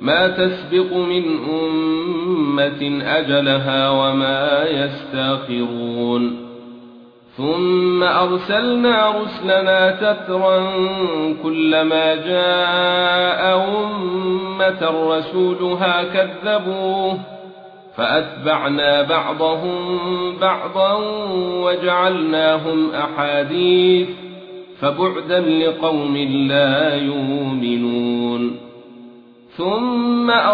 ما تسبق من أمة أجلها وما يستأخرون. ثم أرسلنا رسلنا تترا كلما جاء أمة رسولها كذبوه فأتبعنا بعضهم بعضا وجعلناهم أحاديث فبعدا لقوم لا يؤمنون. ثم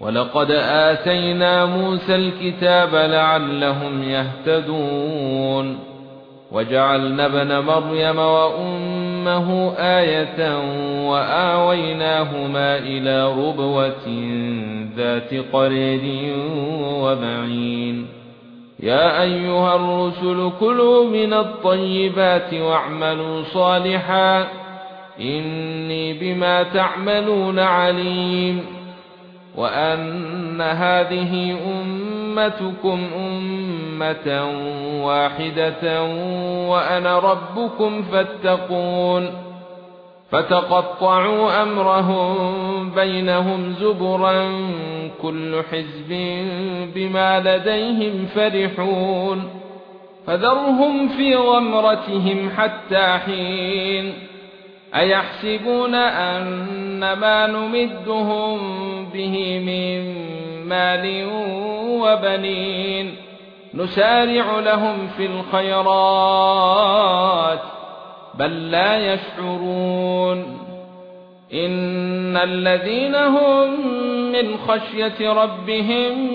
ولقد آتينا موسى الكتاب لعلهم يهتدون وجعلنا ابن مريم وأمه آية وآويناهما إلى ربوة ذات قرير ومعين يا ايها الرسل كلوا من الطيبات واعملوا صالحا اني بما تعملون عليم وأن هذه أمتكم أمة واحدة وأنا ربكم فاتقون فتقطعوا أمرهم بينهم زبرا كل حزب بما لديهم فرحون فذرهم في غمرتهم حتى حين أيحسبون ان ما نمدهم به من مال وبنين نسارع لهم في الخيرات بل لا يشعرون إن الذين هم من خشية ربهم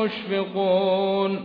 مشفقون